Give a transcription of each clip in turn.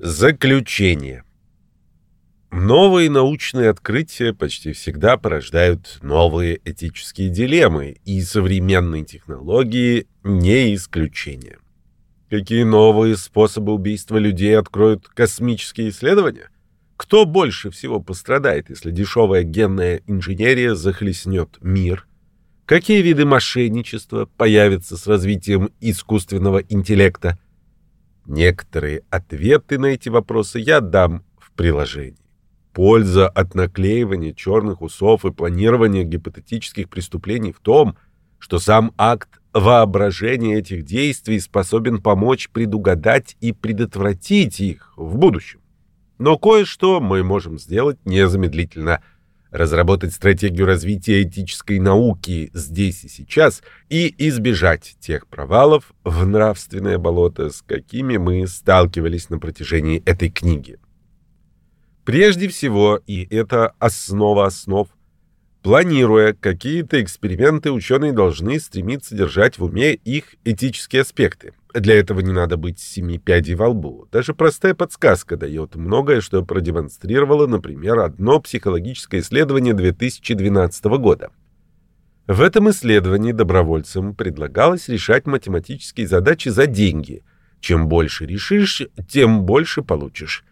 Заключение. Новые научные открытия почти всегда порождают новые этические дилеммы, и современные технологии не исключение. Какие новые способы убийства людей откроют космические исследования? Кто больше всего пострадает, если дешевая генная инженерия захлестнет мир? Какие виды мошенничества появятся с развитием искусственного интеллекта? Некоторые ответы на эти вопросы я дам в приложении. Польза от наклеивания черных усов и планирования гипотетических преступлений в том, что сам акт воображения этих действий способен помочь предугадать и предотвратить их в будущем. Но кое-что мы можем сделать незамедлительно – разработать стратегию развития этической науки здесь и сейчас и избежать тех провалов в нравственное болото, с какими мы сталкивались на протяжении этой книги. Прежде всего, и это основа основ, планируя какие-то эксперименты, ученые должны стремиться держать в уме их этические аспекты – для этого не надо быть семи пядей во лбу. Даже простая подсказка дает многое, что продемонстрировало, например, одно психологическое исследование 2012 года. В этом исследовании добровольцам предлагалось решать математические задачи за деньги. Чем больше решишь, тем больше получишь.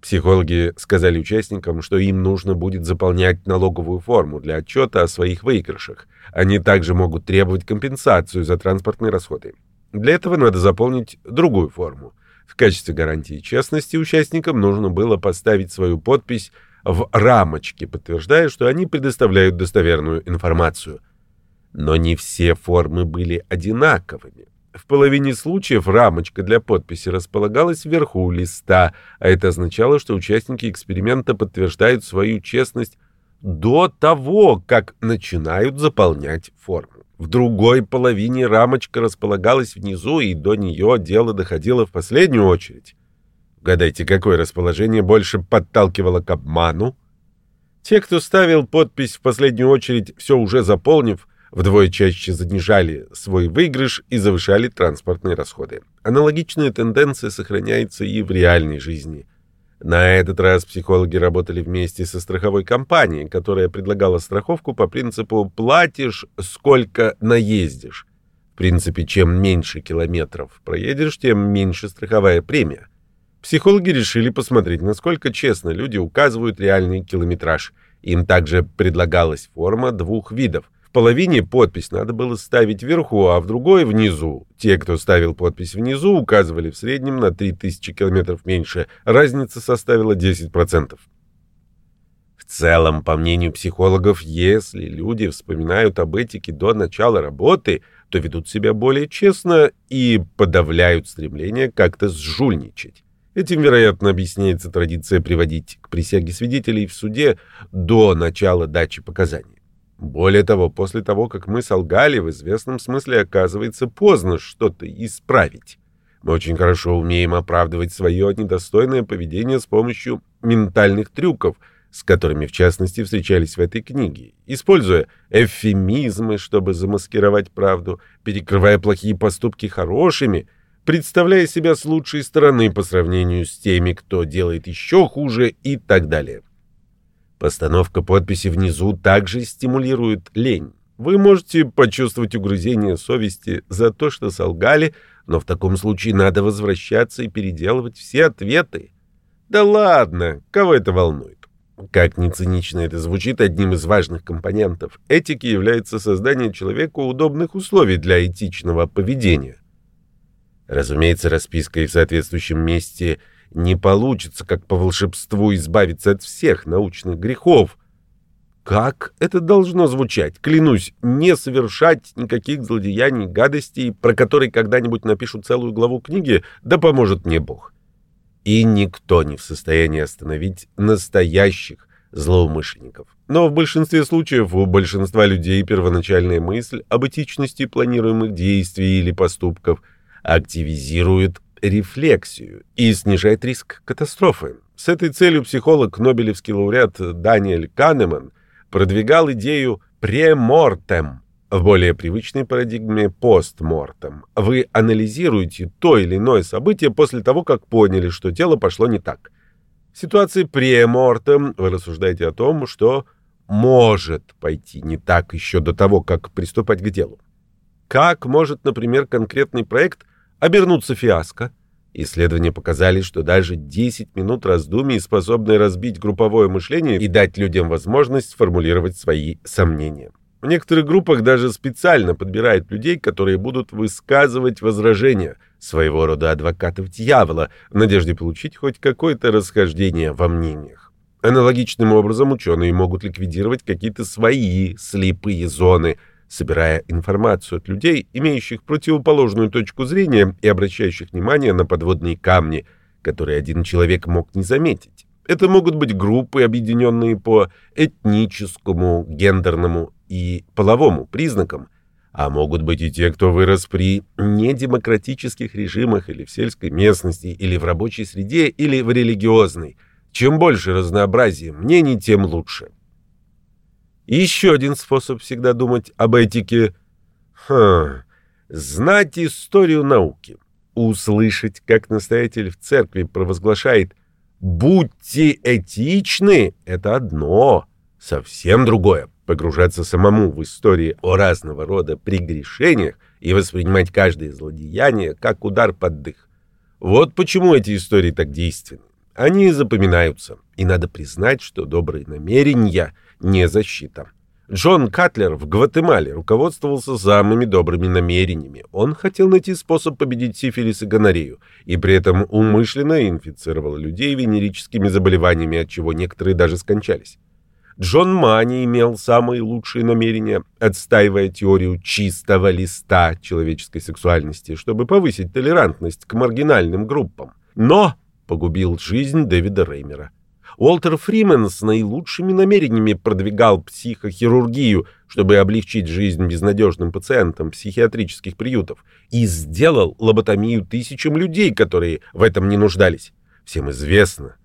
Психологи сказали участникам, что им нужно будет заполнять налоговую форму для отчета о своих выигрышах. Они также могут требовать компенсацию за транспортные расходы. Для этого надо заполнить другую форму. В качестве гарантии честности участникам нужно было поставить свою подпись в рамочке, подтверждая, что они предоставляют достоверную информацию. Но не все формы были одинаковыми. В половине случаев рамочка для подписи располагалась вверху листа, а это означало, что участники эксперимента подтверждают свою честность до того, как начинают заполнять форму. В другой половине рамочка располагалась внизу, и до нее дело доходило в последнюю очередь. Угадайте, какое расположение больше подталкивало к обману? Те, кто ставил подпись в последнюю очередь, все уже заполнив, вдвое чаще занижали свой выигрыш и завышали транспортные расходы. Аналогичная тенденция сохраняется и в реальной жизни – на этот раз психологи работали вместе со страховой компанией, которая предлагала страховку по принципу «платишь, сколько наездишь». В принципе, чем меньше километров проедешь, тем меньше страховая премия. Психологи решили посмотреть, насколько честно люди указывают реальный километраж. Им также предлагалась форма двух видов – в половине подпись надо было ставить вверху, а в другой — внизу. Те, кто ставил подпись внизу, указывали в среднем на 3000 километров меньше. Разница составила 10%. В целом, по мнению психологов, если люди вспоминают об этике до начала работы, то ведут себя более честно и подавляют стремление как-то сжульничать. Этим, вероятно, объясняется традиция приводить к присяге свидетелей в суде до начала дачи показаний. Более того, после того, как мы солгали, в известном смысле оказывается поздно что-то исправить. Мы очень хорошо умеем оправдывать свое недостойное поведение с помощью ментальных трюков, с которыми, в частности, встречались в этой книге, используя эвфемизмы, чтобы замаскировать правду, перекрывая плохие поступки хорошими, представляя себя с лучшей стороны по сравнению с теми, кто делает еще хуже и так далее. Постановка подписи внизу также стимулирует лень. Вы можете почувствовать угрызение совести за то, что солгали, но в таком случае надо возвращаться и переделывать все ответы. Да ладно, кого это волнует? Как ни цинично это звучит, одним из важных компонентов этики является создание человеку удобных условий для этичного поведения. Разумеется, распиской в соответствующем месте – не получится, как по волшебству, избавиться от всех научных грехов. Как это должно звучать? Клянусь, не совершать никаких злодеяний, гадостей, про которые когда-нибудь напишу целую главу книги, да поможет мне Бог. И никто не в состоянии остановить настоящих злоумышленников. Но в большинстве случаев у большинства людей первоначальная мысль об этичности планируемых действий или поступков активизирует рефлексию и снижает риск катастрофы. С этой целью психолог, нобелевский лауреат Даниэль Канеман продвигал идею премортем В более привычной парадигме постмортем вы анализируете то или иное событие после того, как поняли, что дело пошло не так. В ситуации премортем вы рассуждаете о том, что может пойти не так еще до того, как приступать к делу. Как может, например, конкретный проект обернуться фиаско? Исследования показали, что даже 10 минут раздумий способны разбить групповое мышление и дать людям возможность сформулировать свои сомнения. В некоторых группах даже специально подбирают людей, которые будут высказывать возражения, своего рода адвокатов дьявола, в надежде получить хоть какое-то расхождение во мнениях. Аналогичным образом ученые могут ликвидировать какие-то свои слепые зоны, собирая информацию от людей, имеющих противоположную точку зрения и обращающих внимание на подводные камни, которые один человек мог не заметить. Это могут быть группы, объединенные по этническому, гендерному и половому признакам, а могут быть и те, кто вырос при недемократических режимах или в сельской местности, или в рабочей среде, или в религиозной. Чем больше разнообразия мнений, тем лучше. Еще один способ всегда думать об этике хм, — знать историю науки. Услышать, как настоятель в церкви провозглашает «будьте этичны» — это одно, совсем другое погружаться самому в истории о разного рода прегрешениях и воспринимать каждое злодеяние как удар под дых. Вот почему эти истории так действенны. Они запоминаются, и надо признать, что добрые намерения не защита. Джон Катлер в Гватемале руководствовался самыми добрыми намерениями. Он хотел найти способ победить сифилис и гонорею, и при этом умышленно инфицировал людей венерическими заболеваниями, от чего некоторые даже скончались. Джон Мани имел самые лучшие намерения, отстаивая теорию чистого листа человеческой сексуальности, чтобы повысить толерантность к маргинальным группам. Но погубил жизнь Дэвида Реймера. Уолтер Фримен с наилучшими намерениями продвигал психохирургию, чтобы облегчить жизнь безнадежным пациентам психиатрических приютов, и сделал лоботомию тысячам людей, которые в этом не нуждались. Всем известно,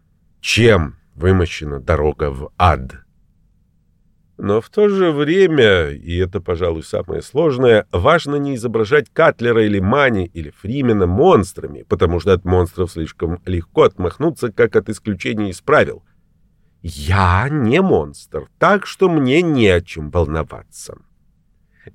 чем вымощена дорога в ад. Но в то же время, и это, пожалуй, самое сложное, важно не изображать Катлера или Мани или Фримена монстрами, потому что от монстров слишком легко отмахнуться, как от исключения из правил. Я не монстр, так что мне не о чем волноваться.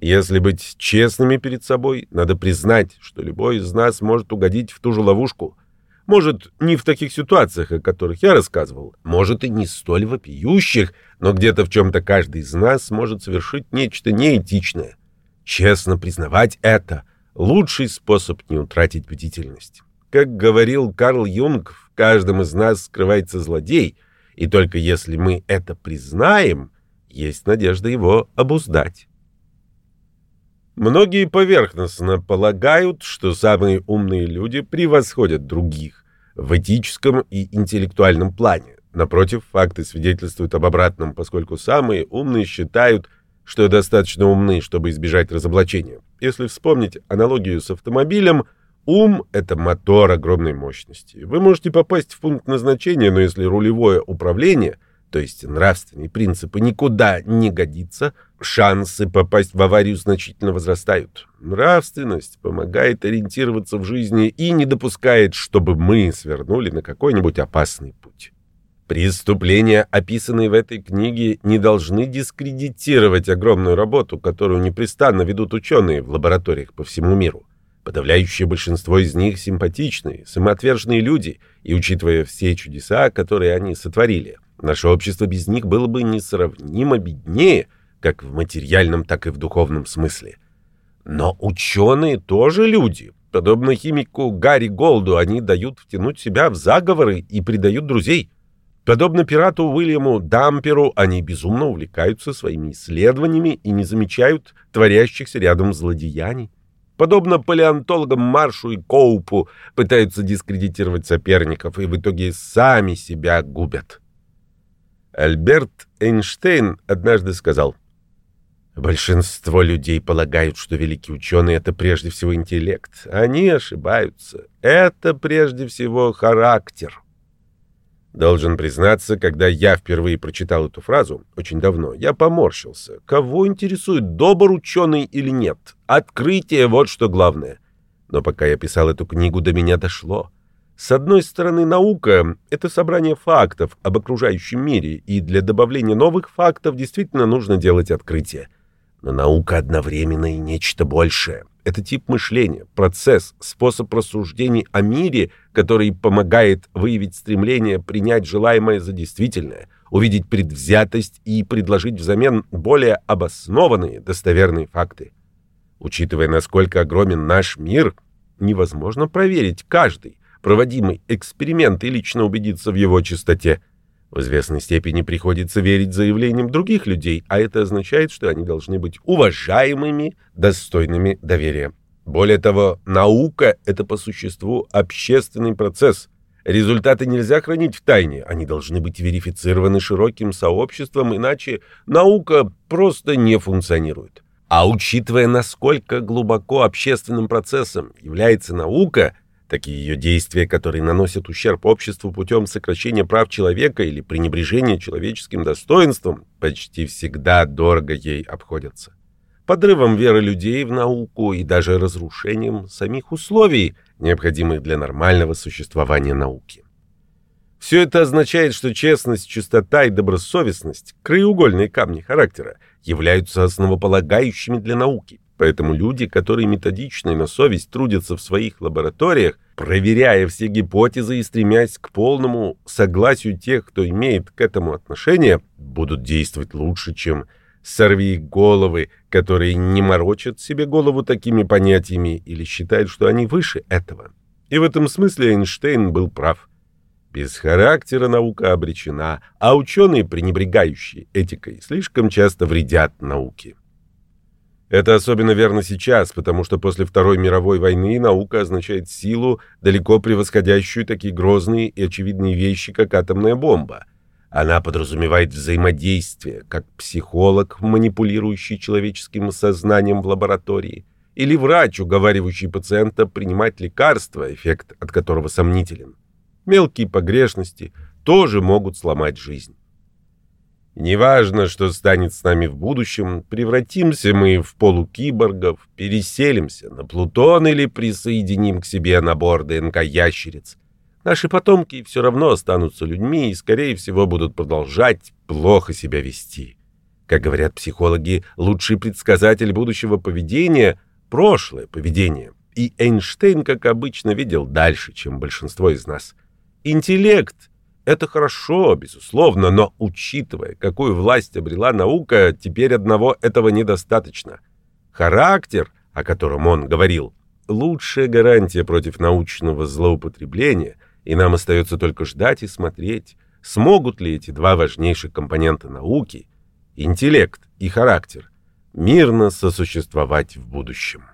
Если быть честными перед собой, надо признать, что любой из нас может угодить в ту же ловушку — может, не в таких ситуациях, о которых я рассказывал, может и не столь вопиющих, но где-то в чем-то каждый из нас может совершить нечто неэтичное. Честно признавать это — лучший способ не утратить бдительность. Как говорил Карл Юнг, в каждом из нас скрывается злодей, и только если мы это признаем, есть надежда его обуздать. Многие поверхностно полагают, что самые умные люди превосходят других в этическом и интеллектуальном плане. Напротив, факты свидетельствуют об обратном, поскольку самые умные считают, что достаточно умны, чтобы избежать разоблачения. Если вспомнить аналогию с автомобилем, ум — это мотор огромной мощности. Вы можете попасть в пункт назначения, но если рулевое управление — то есть нравственные принципы, никуда не годится, шансы попасть в аварию значительно возрастают. Нравственность помогает ориентироваться в жизни и не допускает, чтобы мы свернули на какой-нибудь опасный путь. Преступления, описанные в этой книге, не должны дискредитировать огромную работу, которую непрестанно ведут ученые в лабораториях по всему миру. Подавляющее большинство из них симпатичные, самоотверженные люди, и учитывая все чудеса, которые они сотворили – Наше общество без них было бы несравнимо беднее, как в материальном, так и в духовном смысле. Но ученые тоже люди. Подобно химику Гарри Голду, они дают втянуть себя в заговоры и предают друзей. Подобно пирату Уильяму Дамперу, они безумно увлекаются своими исследованиями и не замечают творящихся рядом злодеяний. Подобно палеонтологам Маршу и Коупу, пытаются дискредитировать соперников и в итоге сами себя губят. Альберт Эйнштейн однажды сказал, «Большинство людей полагают, что великий ученый — это прежде всего интеллект. Они ошибаются. Это прежде всего характер». Должен признаться, когда я впервые прочитал эту фразу, очень давно, я поморщился. Кого интересует, добр ученый или нет? Открытие — вот что главное. Но пока я писал эту книгу, до меня дошло. С одной стороны, наука — это собрание фактов об окружающем мире, и для добавления новых фактов действительно нужно делать открытие. Но наука одновременно и нечто большее. Это тип мышления, процесс, способ рассуждений о мире, который помогает выявить стремление принять желаемое за действительное, увидеть предвзятость и предложить взамен более обоснованные, достоверные факты. Учитывая, насколько огромен наш мир, невозможно проверить каждый проводимый эксперимент и лично убедиться в его чистоте. В известной степени приходится верить заявлениям других людей, а это означает, что они должны быть уважаемыми, достойными доверия. Более того, наука — это по существу общественный процесс. Результаты нельзя хранить в тайне, они должны быть верифицированы широким сообществом, иначе наука просто не функционирует. А учитывая, насколько глубоко общественным процессом является наука — Такие ее действия, которые наносят ущерб обществу путем сокращения прав человека или пренебрежения человеческим достоинством, почти всегда дорого ей обходятся. Подрывом веры людей в науку и даже разрушением самих условий, необходимых для нормального существования науки. Все это означает, что честность, чистота и добросовестность, краеугольные камни характера, являются основополагающими для науки. Поэтому люди, которые методично и на совесть трудятся в своих лабораториях, проверяя все гипотезы и стремясь к полному согласию тех, кто имеет к этому отношение, будут действовать лучше, чем сорви головы, которые не морочат себе голову такими понятиями или считают, что они выше этого. И в этом смысле Эйнштейн был прав. Без характера наука обречена, а ученые, пренебрегающие этикой, слишком часто вредят науке. Это особенно верно сейчас, потому что после Второй мировой войны наука означает силу, далеко превосходящую такие грозные и очевидные вещи, как атомная бомба. Она подразумевает взаимодействие, как психолог, манипулирующий человеческим сознанием в лаборатории, или врач, уговаривающий пациента принимать лекарство, эффект от которого сомнителен. Мелкие погрешности тоже могут сломать жизнь. Неважно, что станет с нами в будущем, превратимся мы в полукиборгов, переселимся на Плутон или присоединим к себе набор ДНК-ящериц. Наши потомки все равно останутся людьми и, скорее всего, будут продолжать плохо себя вести. Как говорят психологи, лучший предсказатель будущего поведения — прошлое поведение. И Эйнштейн, как обычно, видел дальше, чем большинство из нас. Интеллект — это хорошо, безусловно, но учитывая, какую власть обрела наука, теперь одного этого недостаточно. Характер, о котором он говорил, лучшая гарантия против научного злоупотребления, и нам остается только ждать и смотреть, смогут ли эти два важнейших компонента науки, интеллект и характер, мирно сосуществовать в будущем.